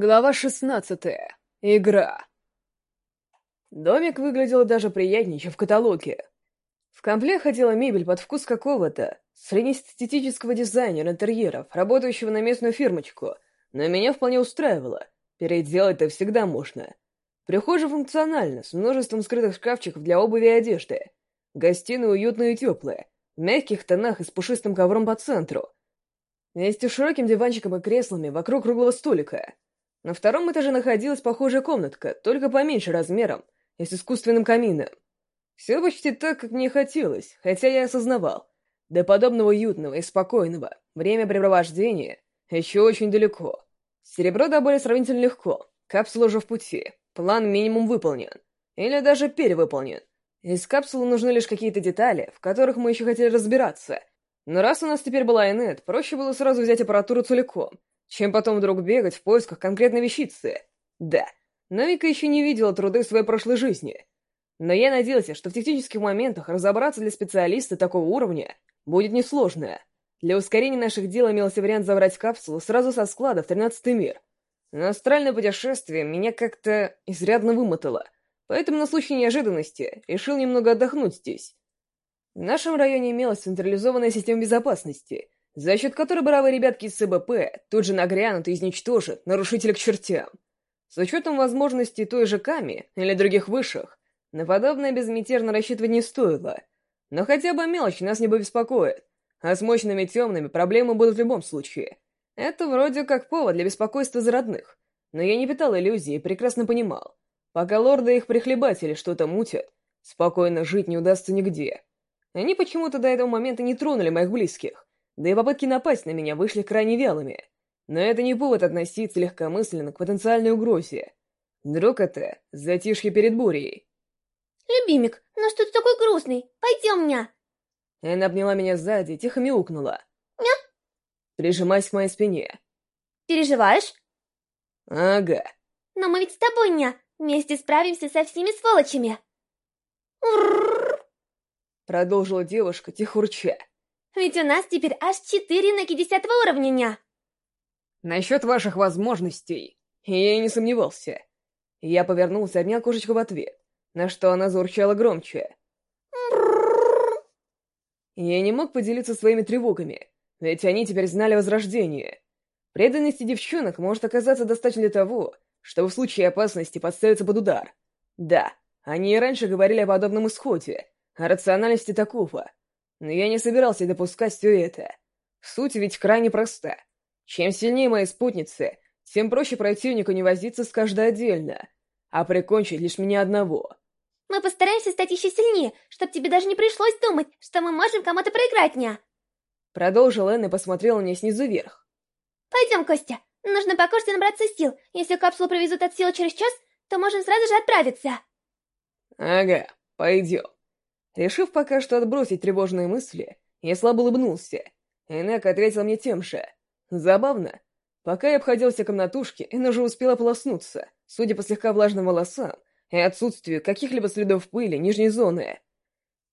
Глава шестнадцатая. Игра. Домик выглядел даже приятнее, чем в каталоге. В комплект ходила мебель под вкус какого-то среднестатистического дизайнера интерьеров, работающего на местную фирмочку, но меня вполне устраивало. Переделать-то всегда можно. Прихожая функциональна, с множеством скрытых шкафчиков для обуви и одежды. Гостиная уютная и теплая, в мягких тонах и с пушистым ковром по центру. Вместе с широким диванчиком и креслами вокруг круглого столика — на втором этаже находилась похожая комнатка, только поменьше размером и с искусственным камином. Все почти так, как мне хотелось, хотя я осознавал, до подобного уютного и спокойного времяпрепровождения еще очень далеко. Серебро добыли сравнительно легко, капсула уже в пути, план минимум выполнен, или даже перевыполнен. Из капсулы нужны лишь какие-то детали, в которых мы еще хотели разбираться. Но раз у нас теперь была инет, проще было сразу взять аппаратуру целиком — чем потом вдруг бегать в поисках конкретной вещицы. Да, Навика еще не видела труды своей прошлой жизни. Но я надеялся, что в технических моментах разобраться для специалиста такого уровня будет несложно. Для ускорения наших дел имелся вариант забрать капсулу сразу со склада в тринадцатый мир. Но астральное путешествие меня как-то изрядно вымотало, поэтому на случай неожиданности решил немного отдохнуть здесь. В нашем районе имелась централизованная система безопасности — за счет которой бравые ребятки из СБП тут же нагрянут и изничтожат нарушителя к чертям. С учетом возможностей той же Ками или других высших, на подобное безмятежно рассчитывать не стоило. Но хотя бы мелочь нас не беспокоит, а с мощными темными проблемы будут в любом случае. Это вроде как повод для беспокойства за родных. Но я не питал иллюзий и прекрасно понимал. Пока лорды и их прихлебатели что-то мутят, спокойно жить не удастся нигде. Они почему-то до этого момента не тронули моих близких, да и попытки напасть на меня вышли крайне вялыми. Но это не повод относиться легкомысленно к потенциальной угрозе. Вдруг это затишье перед бурей. «Любимик, ну что ты такой грустный? Пойдем, ня!» Она обняла меня сзади, тихо мяукнула. «Ня?» Прижимаясь к моей спине. «Переживаешь?» «Ага». «Но мы ведь с тобой, ня, вместе справимся со всеми сволочами!» Продолжила девушка, тихо урча. Ведь у нас теперь аж четыре на 50 уровня, ня. Насчет ваших возможностей, я и не сомневался. Я повернулся, обнял кошечку в ответ, на что она заурчала громче. Я не мог поделиться своими тревогами, ведь они теперь знали возрождение. Преданности девчонок может оказаться достаточно для того, чтобы в случае опасности подставиться под удар. Да, они и раньше говорили о подобном исходе, о рациональности такого, но я не собирался допускать все это. Суть ведь крайне проста. Чем сильнее мои спутницы, тем проще противнику не возиться с каждой отдельно, а прикончить лишь меня одного. Мы постараемся стать еще сильнее, чтобы тебе даже не пришлось думать, что мы можем кому-то проиграть, ня. Продолжил Энн и посмотрел мне снизу вверх. Пойдем, Костя. Нужно покушать и набраться сил. Если капсулу привезут от силы через час, то можем сразу же отправиться. Ага, пойдем. Решив пока что отбросить тревожные мысли, я слабо улыбнулся. Энек ответил мне тем же. Забавно. Пока я обходился комнатушки, Эн уже успела полоснуться, судя по слегка влажным волосам и отсутствию каких-либо следов пыли нижней зоны.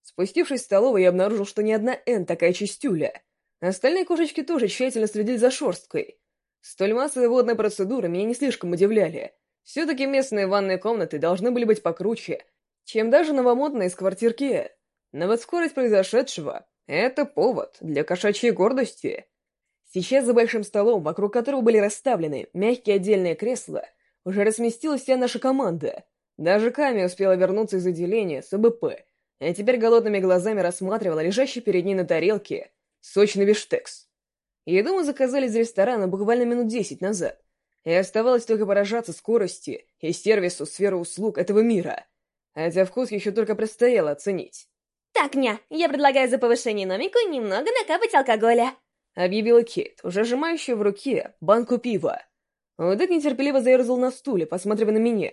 Спустившись в столовую, я обнаружил, что ни одна Эн такая чистюля. Остальные кошечки тоже тщательно следили за шерсткой. Столь массовые водные процедуры меня не слишком удивляли. Все-таки местные ванные комнаты должны были быть покруче, чем даже новомодные из квартирки. Но вот скорость произошедшего — это повод для кошачьей гордости. Сейчас за большим столом, вокруг которого были расставлены мягкие отдельные кресла, уже разместилась вся наша команда. Даже Ками успела вернуться из отделения с АБП, а теперь голодными глазами рассматривала лежащий перед ней на тарелке сочный бифштекс. Еду мы заказали из ресторана буквально минут десять назад, и оставалось только поражаться скорости и сервису сферы услуг этого мира — хотя вкус еще только предстояло оценить. «Так, ня, я предлагаю за повышение номику немного накапать алкоголя», — объявила Кейт, уже сжимающая в руке банку пива. Удек нетерпеливо заерзал на стуле, посматривая на меня,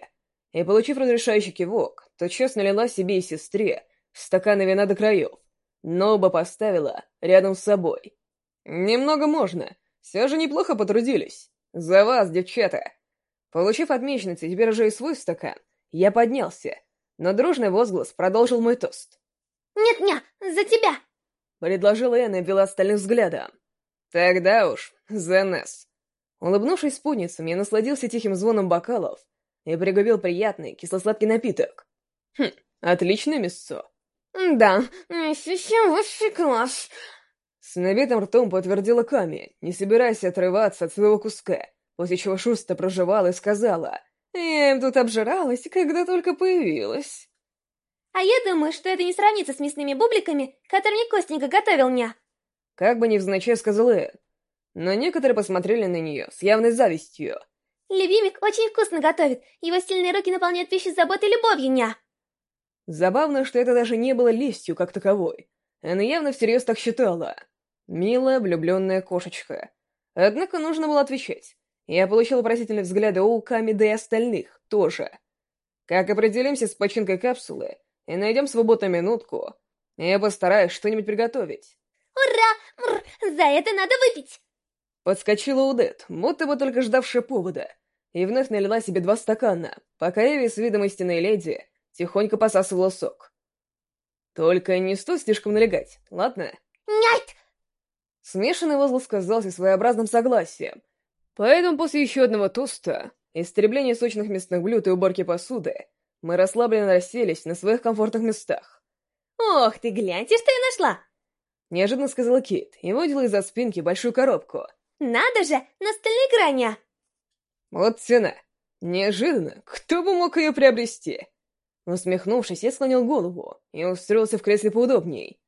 и, получив разрешающий кивок, тотчас налила себе и сестре стаканы вина до краев, но оба поставила рядом с собой. «Немного можно, все же неплохо потрудились. За вас, девчата!» Получив отмеченности теперь уже и свой стакан, я поднялся, но дружный возглас продолжил мой тост. «Нет-ня, за тебя!» — предложила Энн и ввела остальных взглядом. «Тогда уж, за нас!» Улыбнувшись спутницам, я насладился тихим звоном бокалов и пригубил приятный кисло-сладкий напиток. Хм, отличное мясцо. Да, совсем высший класс. С набитым ртом подтвердила Ками, не собираясь отрываться от своего куска, после чего шустро проживала и сказала, «Я им тут обжиралась, когда только появилась». А я думаю, что это не сравнится с мясными бубликами, которыми Костенька готовил мне. Как бы невзначай сказал Эд, но некоторые посмотрели на нее с явной завистью. Любимик очень вкусно готовит, его сильные руки наполняют пищу заботой и любовью, ня. Забавно, что это даже не было лестью как таковой. Она явно всерьез так считала. Милая, влюбленная кошечка. Однако нужно было отвечать. Я получил вопросительные взгляды у да и остальных тоже. Как определимся с починкой капсулы и найдем свободную минутку, я постараюсь что-нибудь приготовить. Ура! Мр, за это надо выпить! Подскочила Удет, будто бы только ждавшая повода, и вновь налила себе два стакана, пока Эви с видом истинной леди тихонько посасывала сок. Только не стоит слишком налегать, ладно? Нет! Смешанный возглас казался своеобразным согласием, поэтому после еще одного тоста, истребления сочных мясных блюд и уборки посуды, мы расслабленно расселись на своих комфортных местах. «Ох ты, гляньте, что я нашла!» Неожиданно сказала Кит и выудила из-за спинки большую коробку. «Надо же, настольная граня!» Вот цена. Неожиданно. Кто бы мог ее приобрести? Усмехнувшись, я склонил голову и устроился в кресле поудобней.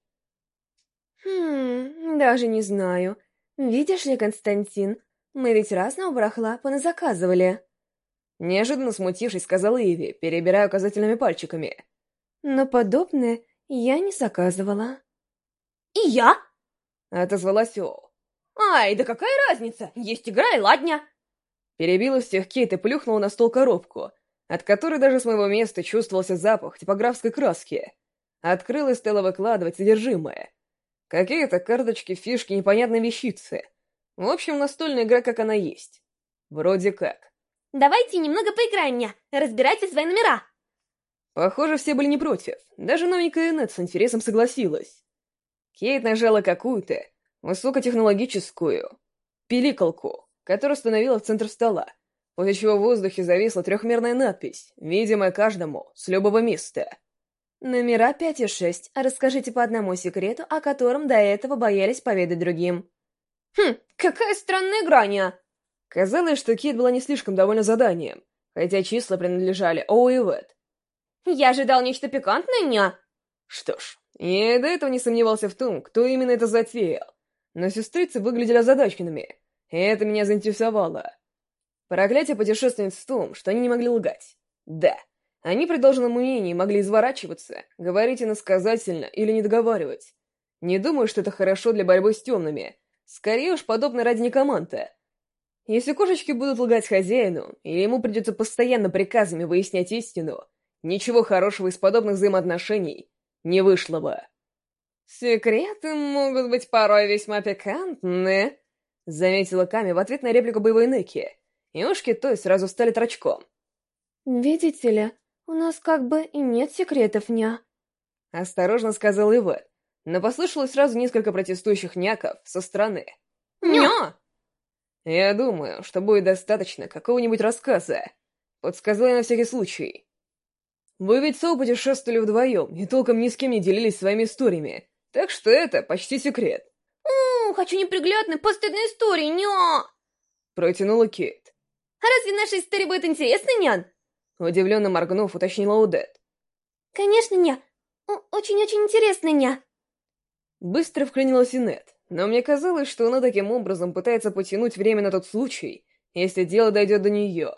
«Хм, даже не знаю. Видишь ли, Константин, мы ведь разного барахла поназаказывали». Неожиданно смутившись, сказала Иви, перебирая указательными пальчиками. «Но подобное я не заказывала». «И я?» — отозвалась Оу. «Ай, да какая разница? Есть игра и ладня!» Перебила всех Кейт и плюхнула на стол коробку, от которой даже с моего места чувствовался запах типографской краски. Открыла и стала выкладывать содержимое. Какие-то карточки, фишки, непонятные вещицы. В общем, настольная игра, как она есть. Вроде как. Давайте немного поиграем, ня. Разбирайте свои номера. Похоже, все были не против. Даже новенькая Нет с интересом согласилась. Кейт нажала какую-то высокотехнологическую пиликалку, которая установила в центр стола, после чего в воздухе зависла трехмерная надпись, видимая каждому с любого места. Номера 5 и 6. Расскажите по одному секрету, о котором до этого боялись поведать другим. Хм, какая странная граня! Казалось, что Кит была не слишком довольна заданием, хотя числа принадлежали Оу и Вэт. «Я ожидал нечто пикантное, ня!» Что ж, я до этого не сомневался в том, кто именно это затеял, но сестрицы выглядели озадаченными, и это меня заинтересовало. Проклятие путешественниц в том, что они не могли лгать. Да, они при должном умении могли изворачиваться, говорить иносказательно или не договаривать. Не думаю, что это хорошо для борьбы с темными. Скорее уж, подобно ради некоманта. Если кошечки будут лгать хозяину, или ему придется постоянно приказами выяснять истину, ничего хорошего из подобных взаимоотношений не вышло бы. «Секреты могут быть порой весьма пикантны», — заметила Ками в ответ на реплику боевой Неки, и ушки той сразу стали трачком. «Видите ли, у нас как бы и нет секретов, ня», — осторожно сказал Ивет, но послышалось сразу несколько протестующих няков со стороны. «Ня!» «Я думаю, что будет достаточно какого-нибудь рассказа», — подсказал я на всякий случай. «Вы ведь путешествовали вдвоем и толком ни с кем не делились своими историями, так что это почти секрет». «О, хочу неприглядной, постыдной истории, ня!» — протянула Кейт. «А разве наша история будет интересной, нян?» Удивленно моргнув, уточнила Удет. «Конечно, ня. Очень-очень интересно, ня». Быстро вклинилась Инет но мне казалось, что она таким образом пытается потянуть время на тот случай, если дело дойдет до нее.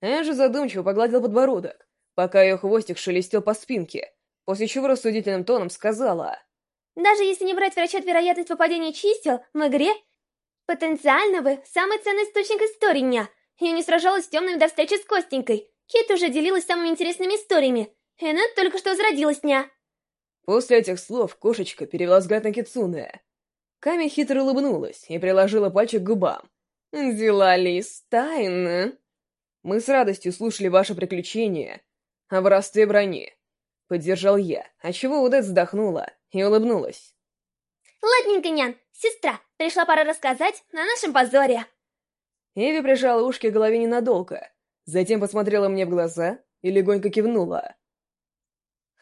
Же задумчиво погладил подбородок, пока ее хвостик шелестел по спинке, после чего рассудительным тоном сказала... «Даже если не брать в расчет вероятность попадения чисел в игре, потенциально вы самый ценный источник истории дня. Я не сражалась с темными до встречи с Костенькой. Кит уже делилась самыми интересными историями. Энет только что возродилась дня». После этих слов кошечка перевела взгляд на Кицуне. Ками хитро улыбнулась и приложила пальчик к губам. «Дела лис тайны. Мы с радостью слушали ваше приключение о воровстве брони». Поддержал я, отчего Удет вздохнула и улыбнулась. «Ладненько, нян, сестра, пришла пора рассказать на нашем позоре». Эви прижала ушки к голове ненадолго, затем посмотрела мне в глаза и легонько кивнула.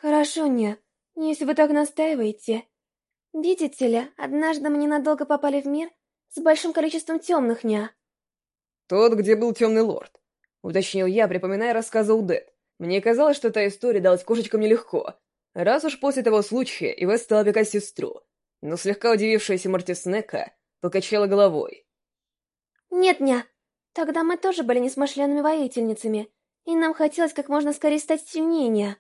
«Хорошо, не, если вы так настаиваете. Видите ли, однажды мы ненадолго попали в мир с большим количеством темных ня». «Тот, где был темный лорд», — уточнил я, припоминая рассказы Удет. Мне казалось, что та история далась кошечкам нелегко, раз уж после того случая Ивет стала опекать сестру. Но слегка удивившаяся Мартиснека покачала головой. «Нет, ня, тогда мы тоже были несмышленными воительницами, и нам хотелось как можно скорее стать сильнее, ня.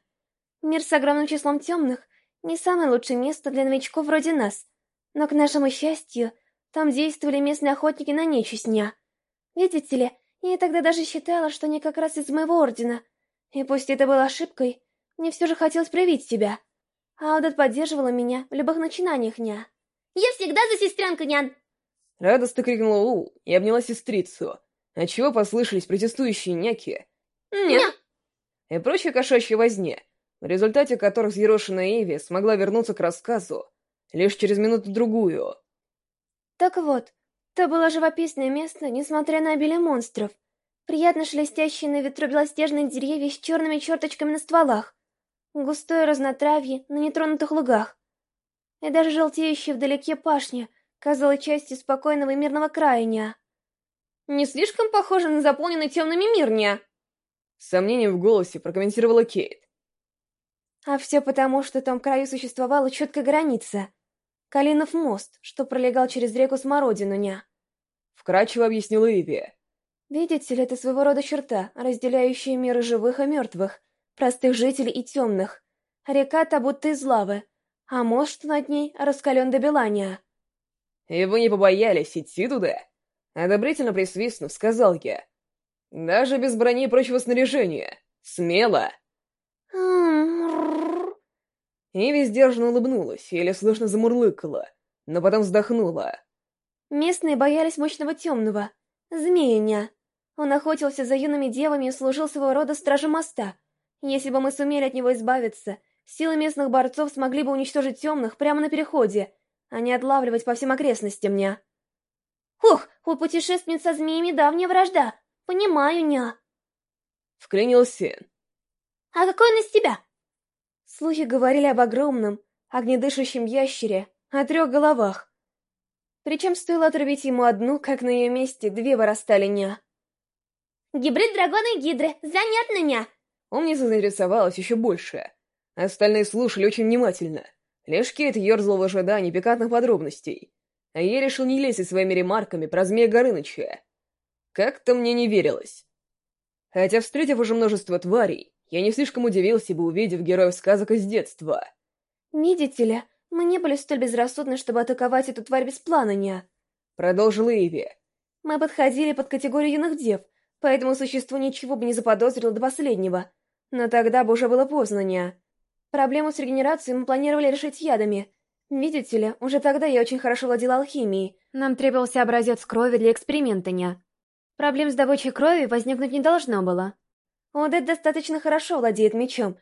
Мир с огромным числом темных — не самое лучшее место для новичков вроде нас, но, к нашему счастью, там действовали местные охотники на нечисть, ня. Видите ли, я тогда даже считала, что они как раз из моего ордена — и пусть это было ошибкой, мне все же хотелось проявить себя. Аудет поддерживала меня в любых начинаниях, ня. «Я всегда за сестренку, нян!» Радостно крикнула У и обняла сестрицу, отчего послышались протестующие няки. «Ня!» И прочие кошачьи возне, в результате которых взъерошенная Эви смогла вернуться к рассказу лишь через минуту-другую. Так вот, то было живописное место, несмотря на обилие монстров, приятно шелестящие на ветру белоснежные деревья с черными черточками на стволах, густое разнотравье на нетронутых лугах. И даже желтеющая вдалеке пашня казалась частью спокойного и мирного края Ня. «Не слишком похоже на заполненный темными мир, Ня?» С сомнением в голосе прокомментировала Кейт. А все потому, что в том краю существовала четкая граница. Калинов мост, что пролегал через реку Смородину, Ня. Вкратчиво объяснила Иви. Видите ли, это своего рода черта, разделяющая миры живых и мертвых, простых жителей и темных. Река-то будто из лавы, а мост, что над ней, раскален до белания. «И вы не побоялись идти туда?» Одобрительно присвистнув, сказал я. «Даже без брони и прочего снаряжения. Смело!» Иви сдержанно улыбнулась, еле слышно замурлыкала, но потом вздохнула. Местные боялись мощного темного, змеяня. Он охотился за юными девами и служил своего рода стражем моста. Если бы мы сумели от него избавиться, силы местных борцов смогли бы уничтожить темных прямо на переходе, а не отлавливать по всем окрестностям, ня. Ух, у путешественниц со змеями давняя вражда. Понимаю, ня. Вклинил Сен. А какой он из тебя? Слухи говорили об огромном, огнедышащем ящере, о трех головах. Причем стоило отрубить ему одну, как на ее месте две вырастали ня. Гибрид дракона и гидры. Занятно, ня. Умница заинтересовалась еще больше. Остальные слушали очень внимательно. Лишь Кейт ерзал в ожидании пикантных подробностей. А я решил не лезть своими ремарками про змея Горыныча. Как-то мне не верилось. Хотя, встретив уже множество тварей, я не слишком удивился бы, увидев героев сказок из детства. «Видите ли, мы не были столь безрассудны, чтобы атаковать эту тварь без плана, ня», — продолжила Иви. «Мы подходили под категорию юных дев, поэтому существо ничего бы не заподозрило до последнего. Но тогда бы уже было поздно, не. Проблему с регенерацией мы планировали решить ядами. Видите ли, уже тогда я очень хорошо владела алхимией. Нам требовался образец крови для эксперимента, не. Проблем с добычей крови возникнуть не должно было. Одет достаточно хорошо владеет мечом,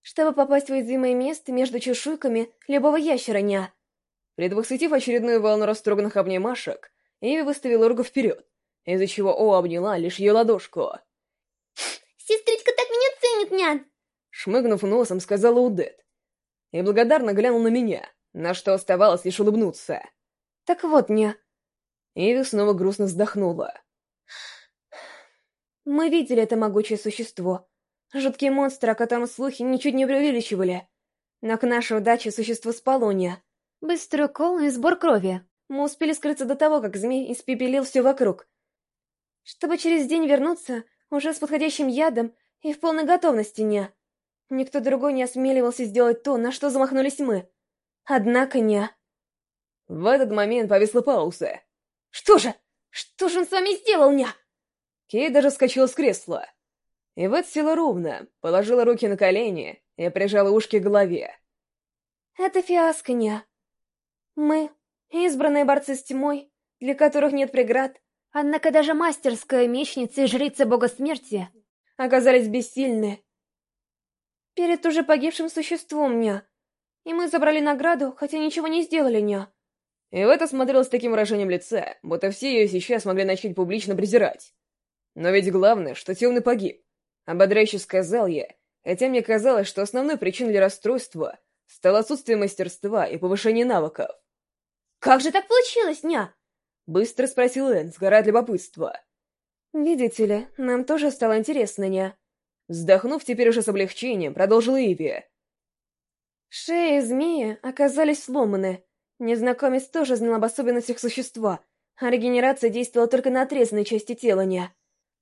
чтобы попасть в уязвимое место между чешуйками любого ящера, не. Предвосхитив очередную волну растроганных обнимашек, Эви выставила руку вперед из-за чего О обняла лишь ее ладошку. «Сестричка так меня ценит, нян!» Шмыгнув носом, сказала Удет. И благодарно глянул на меня, на что оставалось лишь улыбнуться. «Так вот, ня...» Иви снова грустно вздохнула. «Мы видели это могучее существо. Жуткий монстр, о котором слухи ничуть не преувеличивали. Но к нашей удаче существо спало, ня. Быстрый укол и сбор крови. Мы успели скрыться до того, как змей испепелил все вокруг чтобы через день вернуться уже с подходящим ядом и в полной готовности не. Никто другой не осмеливался сделать то, на что замахнулись мы. Однако не. В этот момент повисла пауза. «Что же? Что же он с вами сделал, ня?» Кей даже вскочила с кресла. И вот села ровно, положила руки на колени и прижала ушки к голове. «Это фиаско, ня. Мы, избранные борцы с тьмой, для которых нет преград, Однако даже мастерская мечница и жрица бога смерти оказались бессильны. Перед уже погибшим существом, ня. И мы забрали награду, хотя ничего не сделали, ня. И в это смотрелось с таким выражением лица, будто все ее сейчас могли начать публично презирать. Но ведь главное, что темный погиб. Ободряюще сказал я, хотя мне казалось, что основной причиной для расстройства стало отсутствие мастерства и повышение навыков. «Как же так получилось, ня?» Быстро спросил Энн, сгорая от любопытства. «Видите ли, нам тоже стало интересно, ня». Вздохнув теперь уже с облегчением, продолжила Иви. Шеи змеи оказались сломаны. Незнакомец тоже знал об особенностях существа, а регенерация действовала только на отрезанной части тела ня.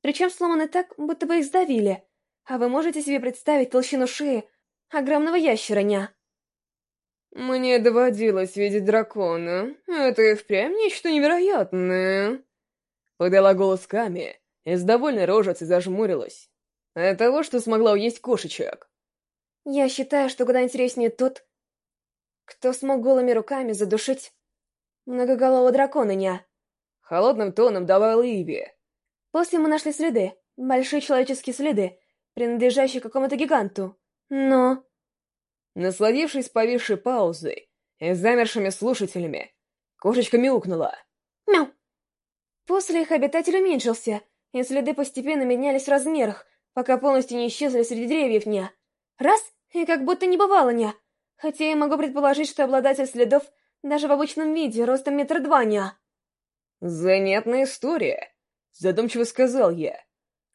Причем сломаны так, будто бы их сдавили. А вы можете себе представить толщину шеи огромного ящера, ня? «Мне доводилось видеть дракона. Это и впрямь нечто невероятное!» Подала голос Ками и с довольной рожицей зажмурилась. От того, что смогла уесть кошечек. «Я считаю, что куда интереснее тот, кто смог голыми руками задушить многоголового дракона, ня!» Холодным тоном добавила Иви. «После мы нашли следы, большие человеческие следы, принадлежащие какому-то гиганту. Но...» Насладившись повисшей паузой и замершими слушателями, кошечка мяукнула. «Мяу!» После их обитатель уменьшился, и следы постепенно менялись в размерах, пока полностью не исчезли среди деревьев ня. Раз, и как будто не бывало ня. Хотя я могу предположить, что обладатель следов даже в обычном виде, ростом метр два ня. «Занятная история», — задумчиво сказал я.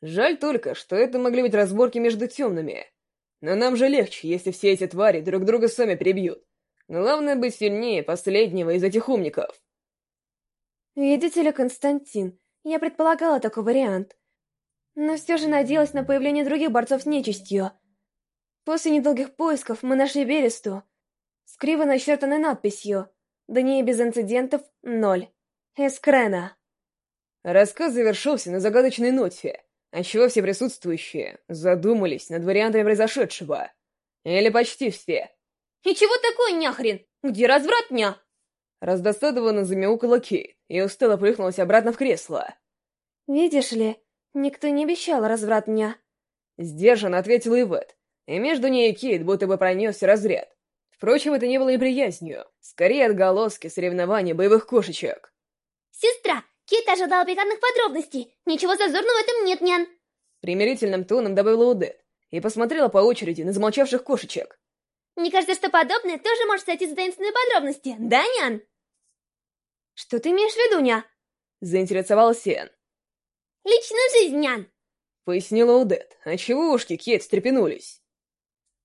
«Жаль только, что это могли быть разборки между темными. Но нам же легче, если все эти твари друг друга сами перебьют. Главное быть сильнее последнего из этих умников. Видите ли, Константин, я предполагала такой вариант. Но все же надеялась на появление других борцов с нечистью. После недолгих поисков мы нашли Бересту с криво начертанной надписью «До ней без инцидентов ноль. Эскрена». Рассказ завершился на загадочной ноте, отчего все присутствующие задумались над вариантами произошедшего. Или почти все. «И чего такое няхрен? Где разврат ня?» Раздосадованно замяукала Кейт и устало плюхнулась обратно в кресло. «Видишь ли, никто не обещал разврат дня». Сдержанно ответила Ивет, и между ней и Кейт будто бы пронесся разряд. Впрочем, это не было и приязнью, скорее отголоски соревнования боевых кошечек. «Сестра, Кит ожидала пикантных подробностей. Ничего зазорного в этом нет, нян. Примирительным тоном добавила Удет и посмотрела по очереди на замолчавших кошечек. Мне кажется, что подобное тоже может сойти за таинственные подробности, да, нян? Что ты имеешь в виду, ня? Заинтересовалась Сиэн. Личную жизнь, нян. Пояснила Удет, отчего ушки Кет встрепенулись.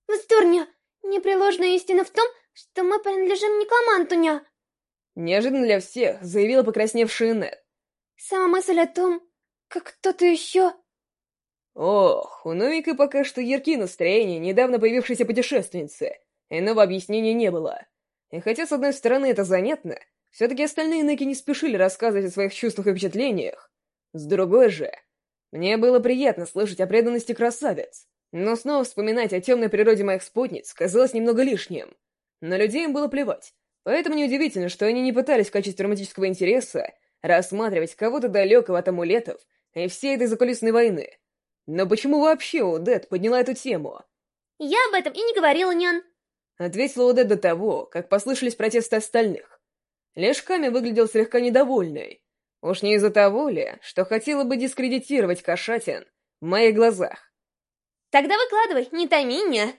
Вздорня, непреложная истина в том, что мы принадлежим некроманту, ня. Неожиданно для всех заявила покрасневшая Нет. Сама мысль о том, как кто-то еще... Ох, у Новика пока что яркие настроения недавно появившейся путешественницы. Иного объяснения не было. И хотя, с одной стороны, это занятно, все-таки остальные Неки не спешили рассказывать о своих чувствах и впечатлениях. С другой же, мне было приятно слышать о преданности красавец, но снова вспоминать о темной природе моих спутниц казалось немного лишним. На людей им было плевать, поэтому неудивительно, что они не пытались в качестве романтического интереса рассматривать кого-то далекого от амулетов и всей этой закулисной войны. Но почему вообще Удет подняла эту тему? «Я об этом и не говорила, нян», — ответила Удет до того, как послышались протесты остальных. Лишь Ками выглядел слегка недовольной. Уж не из-за того ли, что хотела бы дискредитировать Кошатин в моих глазах. «Тогда выкладывай, не томи меня!»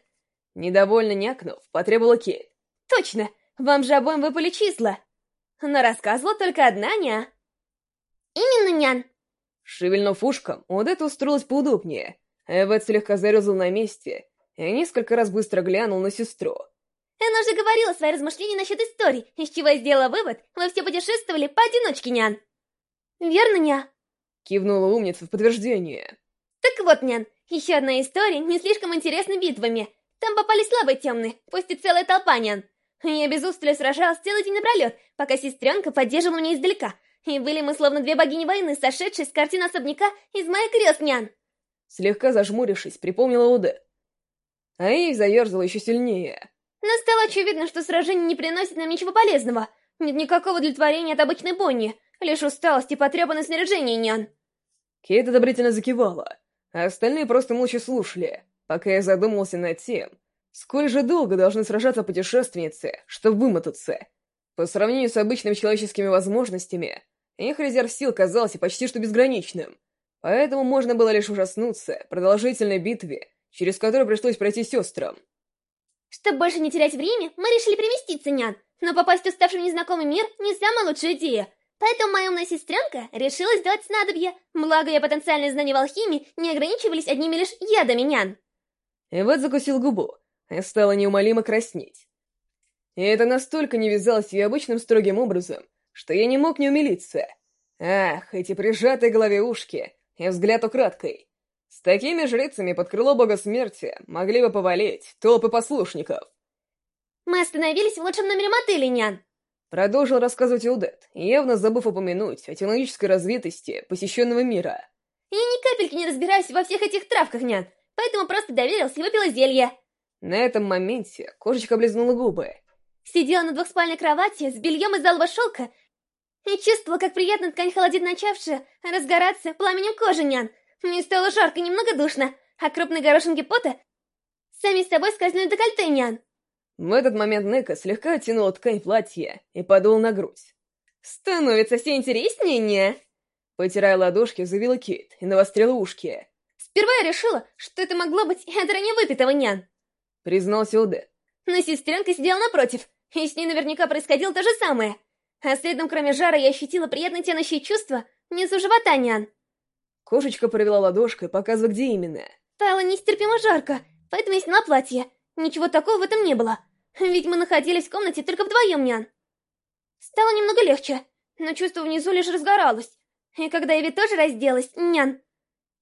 Недовольно някнув, потребовала Кейт. «Точно, вам же обоим выпали числа!» Но рассказывала только одна ня. «Именно, нян!» Шевельнув ушком, Удет устроилась поудобнее. Эвет слегка зарезал на месте и несколько раз быстро глянул на сестру. Она уже говорила свои размышления насчет истории, из чего я сделала вывод, вы все путешествовали поодиночке, нян. Верно, ня? Кивнула умница в подтверждение. Так вот, нян, еще одна история не слишком интересна битвами. Там попали слабые темные, пусть и целая толпа, нян. Я без устали сражалась целый день напролет, пока сестренка поддерживала меня издалека. И были мы словно две богини войны, сошедшие с картины особняка из моих грез, нян. Слегка зажмурившись, припомнила Уде. А ей заерзала еще сильнее. Но стало очевидно, что сражение не приносит нам ничего полезного. Нет никакого удовлетворения от обычной Бонни, лишь усталость и потрепанное снаряжение, нян. Кейт одобрительно закивала, а остальные просто молча слушали, пока я задумался над тем, сколь же долго должны сражаться путешественницы, чтобы вымотаться. По сравнению с обычными человеческими возможностями, их резерв сил казался почти что безграничным, поэтому можно было лишь ужаснуться продолжительной битве, через которую пришлось пройти сестрам. Чтобы больше не терять время, мы решили переместиться, нян. Но попасть в уставший незнакомый мир не самая лучшая идея. Поэтому моя умная сестренка решила сделать снадобье. Благо, ее потенциальные знания в алхимии не ограничивались одними лишь ядами, нян. Эвет закусил губу и стала неумолимо краснеть. И это настолько не вязалось ее обычным строгим образом, что я не мог не умилиться. Ах, эти прижатые голове ушки и взгляд украдкой. С такими жрицами под крыло бога смерти могли бы повалить толпы послушников. Мы остановились в лучшем номере мотеля, нян. Продолжил рассказывать Иудет, явно забыв упомянуть о технологической развитости посещенного мира. Я ни капельки не разбираюсь во всех этих травках, нян, поэтому просто доверился и выпила зелье. На этом моменте кошечка облизнула губы. Сидела на двухспальной кровати с бельем из алого шелка и чувствовала, как приятно ткань холодит начавшая разгораться пламенем кожи, нян. Мне стало жарко и немного душно, а крупные горошинки пота сами с собой скользнули декольте, нян. В этот момент Нека слегка оттянула ткань платья и подул на грудь. «Становится все интереснее, не?» Потирая ладошки, завела Кейт и навострила ушки. «Сперва я решила, что это могло быть от ранее выпитого нян», — признался Удет. Но сестренка сидела напротив, и с ней наверняка происходило то же самое. А следом, кроме жара, я ощутила приятное тянущее чувство внизу живота нян. Кошечка провела ладошкой, показывая, где именно. Стало нестерпимо жарко, поэтому я сняла платье. Ничего такого в этом не было. Ведь мы находились в комнате только вдвоем, нян. Стало немного легче, но чувство внизу лишь разгоралось. И когда Эви тоже разделась, нян...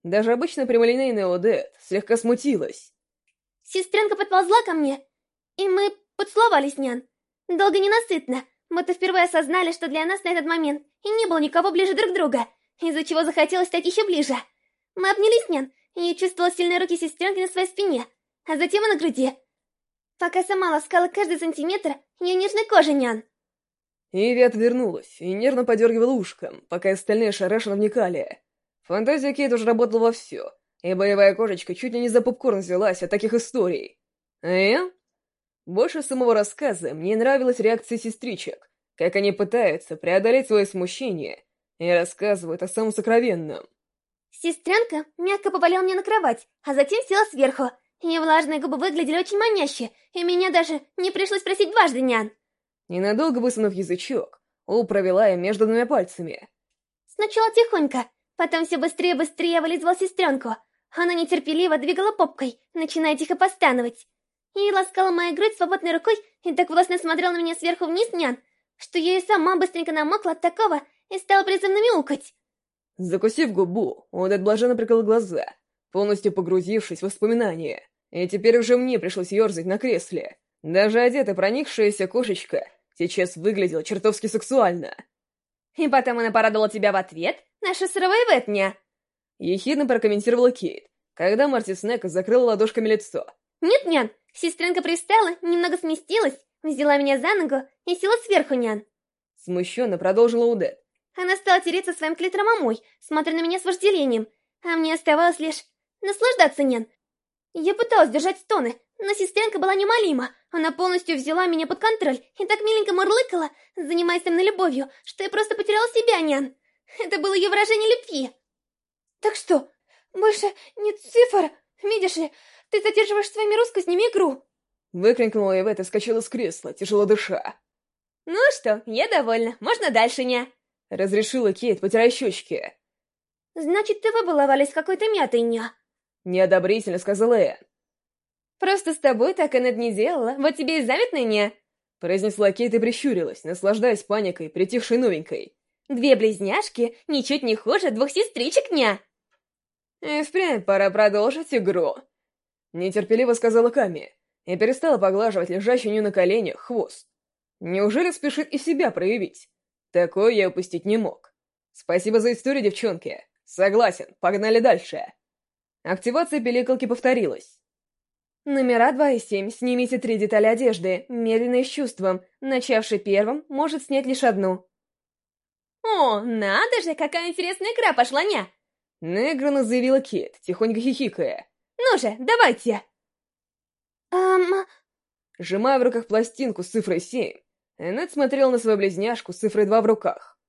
Даже обычно прямолинейная Одет слегка смутилась. Сестренка подползла ко мне, и мы поцеловались, нян. Долго ненасытно. Мы-то впервые осознали, что для нас на этот момент и не было никого ближе друг друга, из-за чего захотелось стать еще ближе. Мы обнялись, нян, и я чувствовала сильные руки сестренки на своей спине, а затем и на груди. Пока сама ласкала каждый сантиметр ее нежной кожи, нян. Иви отвернулась и нервно подергивала ушком, пока остальные шарашенно вникали. Фантазия Кейт уже работала вовсю, и боевая кошечка чуть ли не за попкорн взялась от таких историй. Э? Больше самого рассказа мне нравилась реакция сестричек, как они пытаются преодолеть свое смущение и рассказывают о самом сокровенном. Сестренка мягко повалила мне на кровать, а затем села сверху, ее влажные губы выглядели очень маняще, и меня даже не пришлось просить дважды, нян. Ненадолго высунув язычок, У провела ее между двумя пальцами. Сначала тихонько, потом все быстрее и быстрее вылизывал сестренку. Она нетерпеливо двигала попкой, начиная тихо постановать. И ласкала мою грудь свободной рукой и так властно смотрела на меня сверху вниз, нян, что я и сама быстренько намокла от такого и стала призывно мяукать. Закусив губу, он блаженно прикрыл глаза, полностью погрузившись в воспоминания. И теперь уже мне пришлось ерзать на кресле. Даже одетая проникшаяся кошечка сейчас выглядела чертовски сексуально. «И потом она порадовала тебя в ответ, наша сыровая ветня!» Ехидно прокомментировала Кейт, когда Марти Снека закрыла ладошками лицо. «Нет, нян, сестренка пристала, немного сместилась, взяла меня за ногу и села сверху, нян!» Смущенно продолжила Удет. Она стала тереться своим клитором о мой, смотря на меня с вожделением, а мне оставалось лишь наслаждаться, Нян. Я пыталась держать стоны, но сестренка была немалима. Она полностью взяла меня под контроль и так миленько мурлыкала, занимаясь со мной любовью, что я просто потеряла себя, Нян. Это было ее выражение любви. Так что, больше нет цифр? Видишь ли, ты задерживаешь своими русскостями игру. Выкрикнула Эвет и скачала с кресла, тяжело дыша. «Ну что, я довольна. Можно дальше, не?» Разрешила Кейт, потирая щечки. «Значит, ты выбаловались какой-то мятой, ня?» Неодобрительно сказала Энн. «Просто с тобой так Эннет не делала, вот тебе и заметно, ня?» Произнесла Кейт и прищурилась, наслаждаясь паникой, притихшей новенькой. «Две близняшки ничуть не хуже двух сестричек, ня!» «И впрямь пора продолжить игру!» Нетерпеливо сказала Ками и перестала поглаживать лежащий у нее на коленях хвост. Неужели спешит и себя проявить? Такое я упустить не мог. Спасибо за историю, девчонки. Согласен, погнали дальше. Активация пиликалки повторилась. Номера 2 и 7. Снимите три детали одежды, медленно и с чувством. Начавший первым, может снять лишь одну. «О, надо же, какая интересная игра пошла, ня!» Неграно заявила Кит, тихонько хихикая. «Ну же, давайте!» «Эм...» Сжимая в руках пластинку с цифрой 7, Эннет смотрела на свою близняшку с цифрой 2 в руках.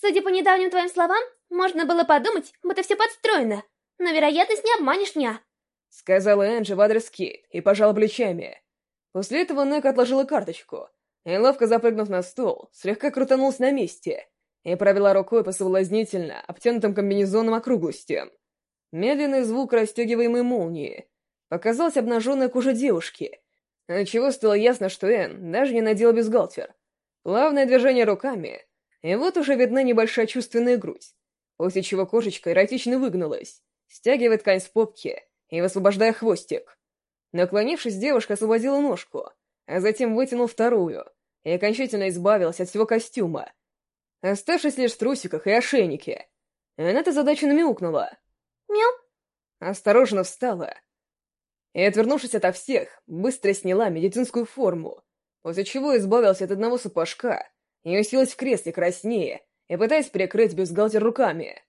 Судя по недавним твоим словам, можно было подумать, будто все подстроено. Но вероятность не обманешь меня. Сказала Энджи в адрес Кейт и пожала плечами. После этого Нек отложила карточку и, ловко запрыгнув на стол, слегка крутанулась на месте и провела рукой по соблазнительно обтянутым комбинезоном округлостям. Медленный звук расстегиваемой молнии. Показалась обнаженная кожа девушки, отчего стало ясно, что Энн даже не надела бюстгальтер. Плавное движение руками, и вот уже видна небольшая чувственная грудь, после чего кошечка эротично выгнулась, стягивая ткань с попки и высвобождая хвостик. Наклонившись, девушка освободила ножку, а затем вытянула вторую и окончательно избавилась от всего костюма, оставшись лишь в трусиках и ошейнике. Она-то задачу намяукнула. Мяу. Осторожно встала и, отвернувшись ото всех, быстро сняла медицинскую форму, после чего избавилась от одного сапожка и уселась в кресле краснее и пытаясь прикрыть бюстгальтер руками.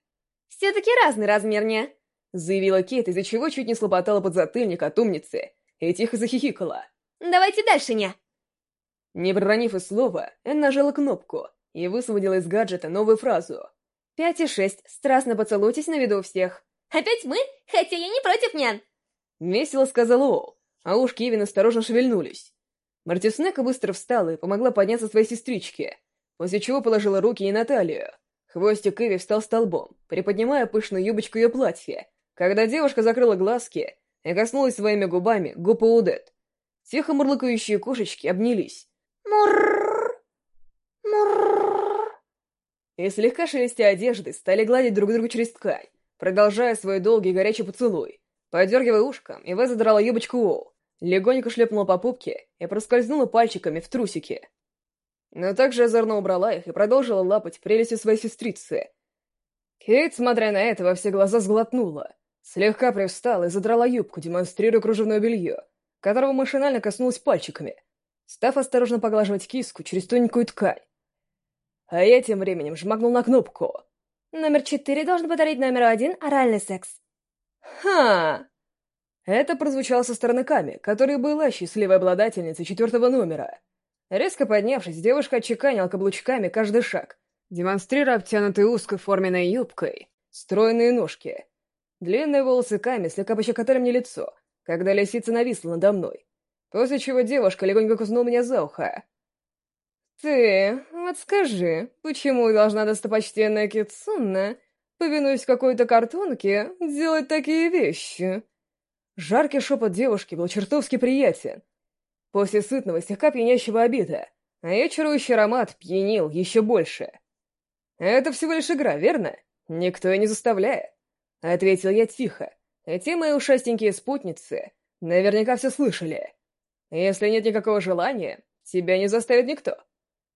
«Все-таки разный размер, не?» заявила Кейт, из-за чего чуть не слопотала подзатыльник от умницы и тихо захихикала. «Давайте дальше, не?» Не проронив и слова, Энн нажала кнопку и высвободила из гаджета новую фразу. «Пять и шесть, страстно поцелуйтесь на виду у всех». «Опять мы? Хотя я не против, нян!» Весело сказал Оу, а уж Кевин осторожно шевельнулись. Мартиснека быстро встала и помогла подняться своей сестричке, после чего положила руки ей на талию. Хвостик Эви встал столбом, приподнимая пышную юбочку ее платья, когда девушка закрыла глазки и коснулась своими губами губ Удет. Тихо мурлыкающие кошечки обнялись. Мурр. И слегка шелестя одежды стали гладить друг друга через ткань, продолжая свой долгий горячий поцелуй. Подергивая ушком, Ива задрала юбочку Оу, легонько шлепнула по пупке и проскользнула пальчиками в трусики. Но также озорно убрала их и продолжила лапать прелести своей сестрицы. Кейт, смотря на это, во все глаза сглотнула. Слегка привстала и задрала юбку, демонстрируя кружевное белье, которого машинально коснулась пальчиками, став осторожно поглаживать киску через тоненькую ткань. А я тем временем жмакнул на кнопку. Номер четыре должен подарить номеру один оральный секс. Ха! Это прозвучало со стороны Ками, которая была счастливой обладательницей четвертого номера. Резко поднявшись, девушка отчеканила каблучками каждый шаг, демонстрируя обтянутой узкой форменной юбкой стройные ножки. Длинные волосы Ками слегка пощекотали мне лицо, когда лисица нависла надо мной, после чего девушка легонько куснула меня за ухо. «Ты, вот скажи, почему должна достопочтенная Китсунна, повинуясь какой-то картонке, делать такие вещи?» Жаркий шепот девушки был чертовски приятен. После сытного, слегка пьянящего обеда, а ее чарующий аромат пьянил еще больше. «Это всего лишь игра, верно? Никто и не заставляет», — ответил я тихо, Эти мои ушастенькие спутницы наверняка все слышали. Если нет никакого желания, тебя не заставит никто.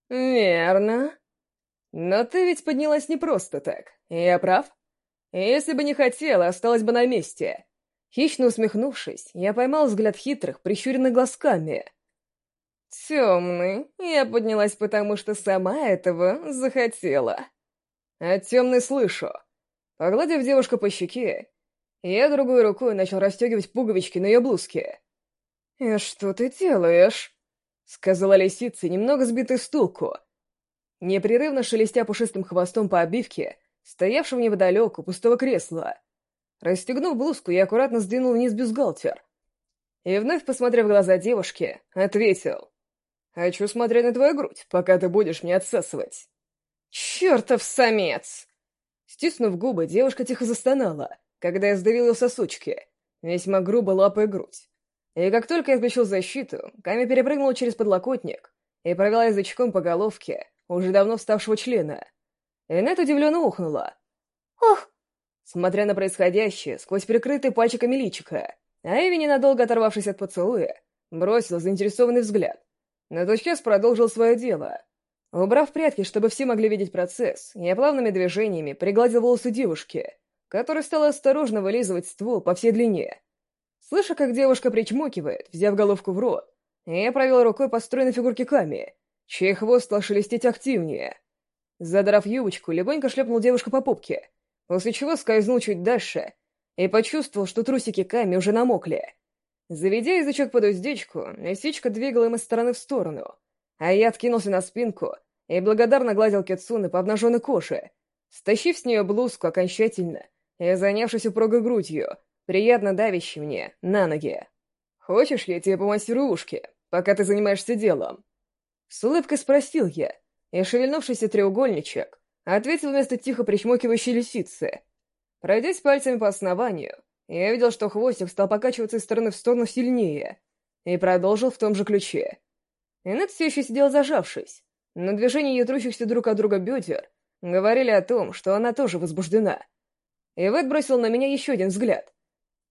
Верно. Но ты ведь поднялась не просто так, я прав? Если бы не хотела, осталась бы на месте. Хищно усмехнувшись, я поймал взгляд хитрых, прищуренных глазками. «Темный, я поднялась потому, что сама этого захотела». «А темный слышу». Погладив девушку по щеке, я другой рукой начал расстегивать пуговички на ее блузке. «И что ты делаешь?» — сказала лисица, немного сбитый с толку. Непрерывно шелестя пушистым хвостом по обивке, стоявшего неподалеку пустого кресла. Расстегнув блузку, я аккуратно сдвинул вниз бюстгальтер. И вновь, посмотрев в глаза девушки, ответил. «Хочу смотреть на твою грудь, пока ты будешь мне отсасывать». «Чертов самец!» Стиснув губы, девушка тихо застонала, когда я сдавил ее сосочки, весьма грубо лапая грудь. И как только я включил защиту, Ками перепрыгнула через подлокотник и провела язычком по головке уже давно вставшего члена. Инет удивленно ухнула. «Ох!» Смотря на происходящее сквозь прикрытые пальчиками личика, Айви, ненадолго оторвавшись от поцелуя, бросил заинтересованный взгляд. Но тотчас продолжил свое дело. Убрав прятки, чтобы все могли видеть процесс, я плавными движениями пригладил волосы девушки, которая стала осторожно вылизывать ствол по всей длине. Слыша, как девушка причмокивает, взяв головку в рот, я провел рукой по стройной фигурке Ками, чей хвост стал шелестеть активнее. Задрав юбочку, легонько шлепнул девушку по пупке, после чего скользнул чуть дальше и почувствовал, что трусики Ками уже намокли. Заведя язычок под уздечку, лисичка двигала им из стороны в сторону, а я откинулся на спинку и благодарно гладил Кицуны по обнаженной коже, стащив с нее блузку окончательно и занявшись упругой грудью, приятно давящей мне на ноги. «Хочешь, я тебе помассирую ушки, пока ты занимаешься делом?» С улыбкой спросил я, и шевельнувшийся треугольничек ответил вместо тихо причмокивающей лисицы. Пройдясь пальцами по основанию, я видел, что хвостик стал покачиваться из стороны в сторону сильнее, и продолжил в том же ключе. Инет все еще сидел зажавшись, но движения ее трущихся друг от друга бедер говорили о том, что она тоже возбуждена. Ивет бросил на меня еще один взгляд.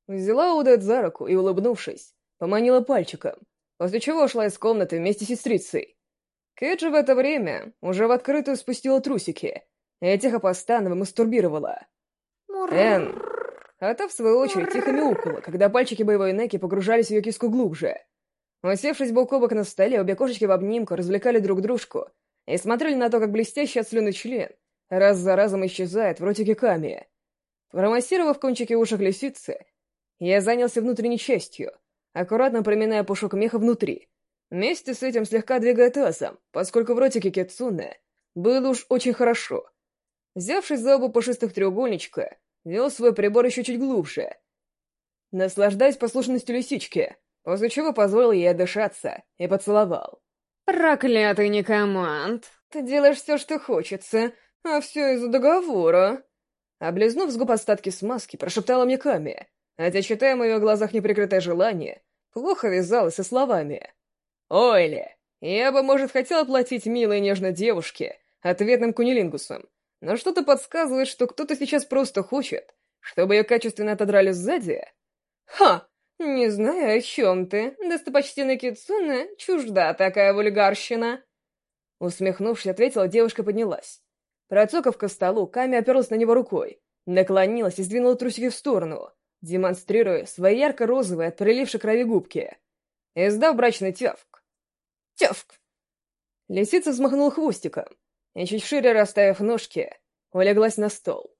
Взяла Удет за руку и, улыбнувшись, поманила пальчиком, после чего ушла из комнаты вместе с сестрицей. Кэт же в это время уже в открытую спустила трусики и тихо постаново мастурбировала. Эн, а та, в свою очередь, тихо мяукала, когда пальчики боевой Неки погружались в ее киску глубже. Усевшись бок о бок на столе, обе кошечки в обнимку развлекали друг дружку и смотрели на то, как блестящий от слюны член раз за разом исчезает в ротике Ками. Промассировав кончики ушек лисицы, я занялся внутренней частью, аккуратно проминая пушок меха внутри, вместе с этим слегка двигая тазом, поскольку в ротике Кицуне было уж очень хорошо. Взявшись за оба пушистых треугольничка, вел свой прибор еще чуть глубже, наслаждаясь послушностью лисички, после чего позволил ей отдышаться и поцеловал. «Проклятый некоманд! Ты делаешь все, что хочется, а все из-за договора!» Облизнув с губ остатки смазки, прошептала мне Ками, хотя, читая в ее глазах неприкрытое желание, плохо вязалось со словами. «Ойли, я бы, может, хотел платить милой нежной девушке ответным кунилингусом, но что-то подсказывает, что кто-то сейчас просто хочет, чтобы ее качественно отодрали сзади. Ха! Не знаю, о чем ты. Достопочтенный Кицуне чужда такая вульгарщина. Усмехнувшись, ответила, девушка поднялась. Процокав ко столу, Ками оперлась на него рукой, наклонилась и сдвинула трусики в сторону, демонстрируя свои ярко-розовые от прилившей крови губки. Издав брачный тявк. Тявк! Лисица взмахнула хвостиком, и чуть шире расставив ножки, улеглась на стол.